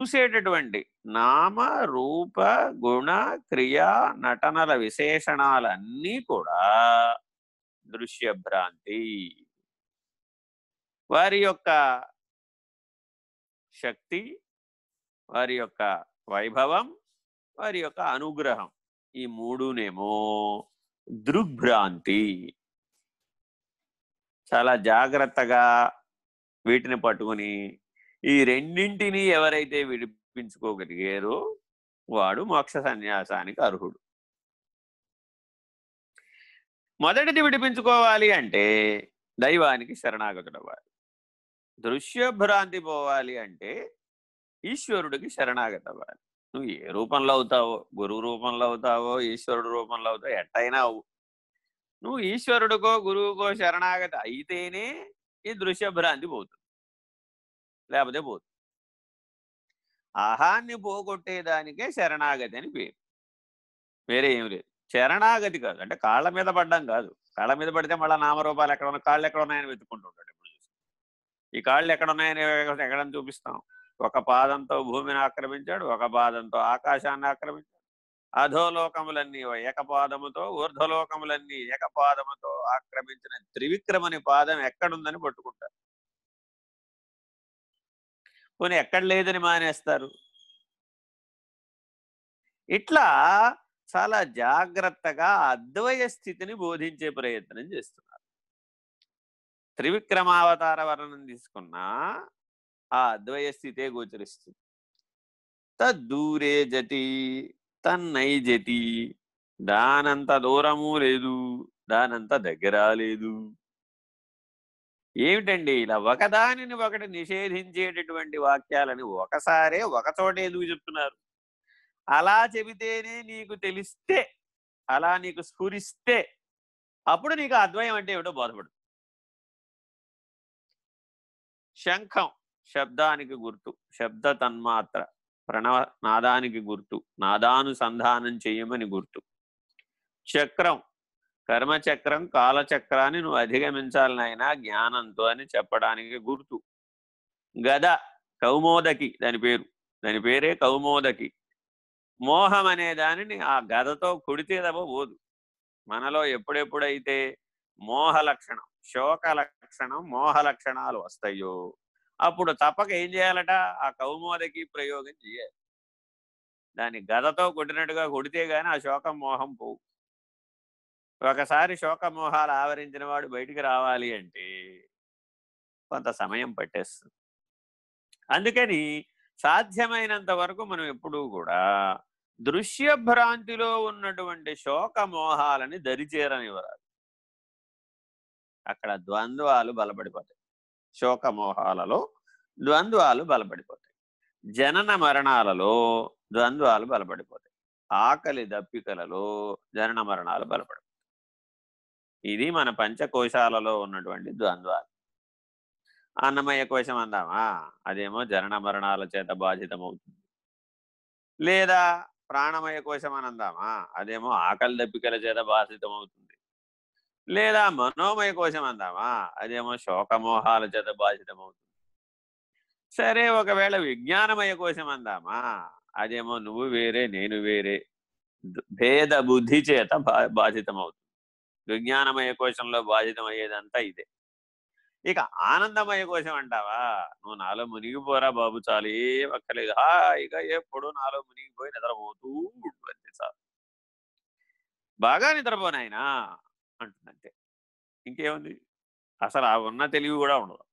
చూసేటటువంటి నామ రూప గుణ క్రియా నటనల విశేషణాలన్నీ కూడా దృశ్యభ్రాంతి. వారి యొక్క శక్తి వారి యొక్క వైభవం వారి యొక్క అనుగ్రహం ఈ మూడునేమో దృగ్భ్రాంతి. చాలా జాగ్రత్తగా వీటిని పట్టుకుని ఈ రెండింటినీ ఎవరైతే విడిపించుకోగలిగారో వాడు మోక్ష సన్యాసానికి అర్హుడు. మొదటిది విడిపించుకోవాలి అంటే దైవానికి శరణాగతుడవ్వాలి. దృశ్యభ్రాంతి పోవాలి అంటే ఈశ్వరుడికి శరణాగతవ్వాలి. నువ్వు ఏ రూపంలో అవుతావో గురువు రూపంలో అవుతావో ఈశ్వరుడు రూపంలో అవుతావో ఎట్టయినా అవు నువ్వు ఈశ్వరుడికో గురువుకో శరణాగతి అయితేనే ఈ దృశ్యభ్రాంతి పోతుంది. లేకపోతే పోతుంది ఆహాన్ని పోగొట్టేదానికే శరణాగతి అని పేరు. వేరే ఏమి లేదు. శరణాగతి కాదు. అంటే కాళ్ళ మీద పడ్డం కాదు. కాళ్ళ మీద పడితే మళ్ళీ నామరూపాలు ఎక్కడ ఉన్నాయి కాళ్ళు ఎక్కడ ఉన్నాయని వెతుక్కుంటుంటాడు ఇప్పుడు ఈ కాళ్ళు ఎక్కడ ఉన్నాయని ఎక్కడని చూపిస్తాం. ఒక పాదంతో భూమిని ఆక్రమించాడు. ఒక పాదంతో ఆకాశాన్ని ఆక్రమించాడు. అధోలోకములన్నీ ఏకపాదముతో ఊర్ధ్వలోకములన్నీ ఏకపాదముతో ఆక్రమించిన త్రివిక్రమని పాదం ఎక్కడుందని పట్టుకుంటారు పోనీ ఎక్కడ లేదని మానేస్తారు? ఇట్లా చాలా జాగ్రత్తగా అద్వయ స్థితిని బోధించే ప్రయత్నం చేస్తున్నారు. త్రివిక్రమావతార వర్ణనం తీసుకున్నా ఆ అద్వయ స్థితే గోచరిస్తుంది. తద్దూరే జతి తన్నైజతి దానంత దూరము లేదు దానంత దగ్గర లేదు. ఏమిటండి? ఇలా ఒకదానిని ఒకటి నిషేధించేటటువంటి వాక్యాలని ఒకసారే ఒకచోట ఎందుకు చెప్తున్నారు? అలా చెబితేనే నీకు తెలిస్తే అలా నీకు స్ఫురిస్తే అప్పుడు నీకు అద్వయం అంటే ఏమిటో బోధపడు. శంఖం శబ్దానికి గుర్తు శబ్ద తన్మాత్ర ప్రణవ నాదానికి గుర్తు నాదానుసంధానం చేయమని గుర్తు. చక్రం కర్మచక్రం కాలచక్రాన్ని నువ్వు అధిగమించాలని అయినా జ్ఞానంతో అని చెప్పడానికి గుర్తు. గద కౌమోదకి దాని పేరు. దాని పేరే కౌమోదకి. మోహం అనే దానిని ఆ గదతో కుడితే తప్ప పోదు. మనలో ఎప్పుడెప్పుడైతే మోహ లక్షణం శోక లక్షణం మోహ లక్షణాలు వస్తాయో అప్పుడు తప్పక ఏం చేయాలట? ఆ కౌమోదకి ప్రయోగం చేయాలి. దాన్ని గదతో కొట్టినట్టుగా కొడితే గాని ఆ శోకం మోహం పోవు. ఒకసారి శోకమోహాలు ఆవరించిన వాడు బయటికి రావాలి అంటే కొంత సమయం పట్టేస్తుంది. అందుకని సాధ్యమైనంత వరకు మనం ఎప్పుడూ కూడా దృశ్యభ్రాంతిలో ఉన్నటువంటి శోకమోహాలని దరిచేరనివ్వరాదు. అక్కడ ద్వంద్వాలు బలపడిపోతాయి. శోకమోహాలలో ద్వంద్వాలు బలపడిపోతాయి. జనన మరణాలలో ద్వంద్వాలు బలపడిపోతాయి. ఆకలి దప్పికలలో జనన మరణాలు బలపడిపోతాయి ఇది మన పంచకోశాలలో ఉన్నటువంటి ద్వంద్వాలు. అన్నమయ కోశం అందామా? అదేమో జరణ మరణాల చేత బాధితమవుతుంది. లేదా ప్రాణమయ కోశం అని అందామా? అదేమో ఆకలి దప్పికల చేత బాధితమవుతుంది. లేదా మనోమయ కోశం అందామా? అదేమో శోకమోహాల చేత బాధితమవుతుంది. సరే ఒకవేళ విజ్ఞానమయ కోశం అందామా? అదేమో నువ్వు వేరే నేను వేరే భేద బుద్ధి చేత బాధితమవుతుంది. విజ్ఞానమయ కోశంలో బాధితమయ్యేదంతా ఇదే. ఇక ఆనందమయ కోశం అంటావా? నువ్వు నాలో మునిగిపోరా బాబు చాలు ఏం అక్కర్లేదు హాయిగా ఎప్పుడు నాలో మునిగిపోయి నిద్రపోతూ అంతే చాలు. బాగా నిద్రపోనాయనా అంటుందంటే ఇంకేముంది? అసలు ఆ ఉన్న తెలివి కూడా ఉండదు.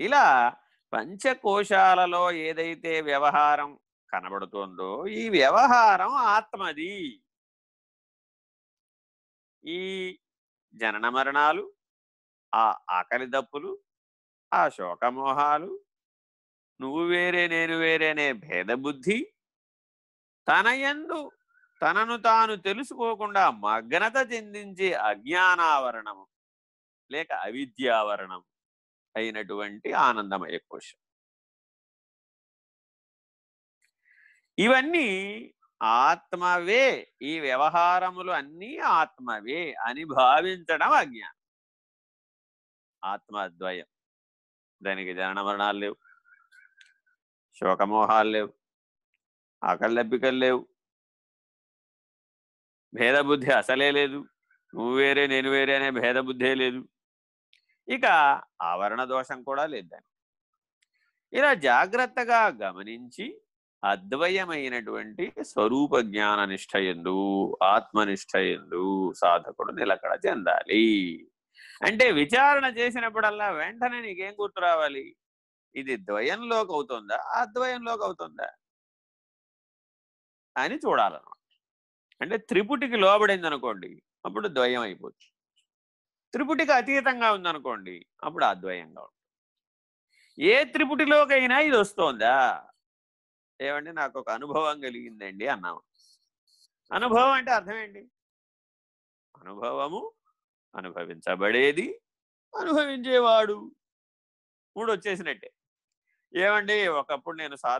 ఇలా పంచకోశాలలో ఏదైతే వ్యవహారం కనబడుతుందో ఈ వ్యవహారం ఆత్మది. ఈ జనన మరణాలు ఆ ఆకలి దప్పులు ఆ శోకమోహాలు నువ్వు వేరే నేను వేరేనే భేదబుద్ధి తనయందు తనను తాను తెలుసుకోకుండా మగ్నత చెందించే అజ్ఞానావరణము లేక అవిద్యావరణం అయినటువంటి ఆనందమయ కోశం. ఇవన్నీ ఆత్మవే ఈ వ్యవహారములు అన్నీ ఆత్మవే అని భావించడం అజ్ఞానం. ఆత్మద్వయం. దానికి జనన మరణాలు లేవు. శోకమోహాలు లేవు. ఆకళ్ళెప్పికలు లేవు. భేదబుద్ధి అసలే లేదు. నువ్వు వేరే నేను వేరే అనే భేదబుద్ధే లేదు. ఇక ఆవరణ దోషం కూడా లేదు దానికి. ఇలా జాగ్రత్తగా గమనించి అద్వయమైనటువంటి స్వరూప జ్ఞాన నిష్ఠయందు ఆత్మనిష్ఠయందు సాధకుడు నిలకడ చెందాలి. అంటే విచారణ చేసినప్పుడల్లా వెంటనే నీకేం గుర్తు రావాలి? ఇది ద్వయంలోకి అవుతుందా అద్వయంలోకి అవుతుందా అని చూడాలన్నమాట. అంటే త్రిపుటికి లోబడింది అనుకోండి అప్పుడు ద్వయం అయిపోవచ్చు. త్రిపుటికి అతీతంగా ఉందనుకోండి అప్పుడు అద్వయంగా ఉంటుంది. ఏ త్రిపుటిలోకైనా ఇది వస్తోందా? ఏమండి? నాకు ఒక అనుభవం కలిగిందండి అన్నాము. అనుభవం అంటే అర్థం ఏంటి అనుభవము అనుభవించబడేది అనుభవించేవాడు. మూడు వచ్చేసినట్టే ఏమండి? ఒకప్పుడు నేను సాధన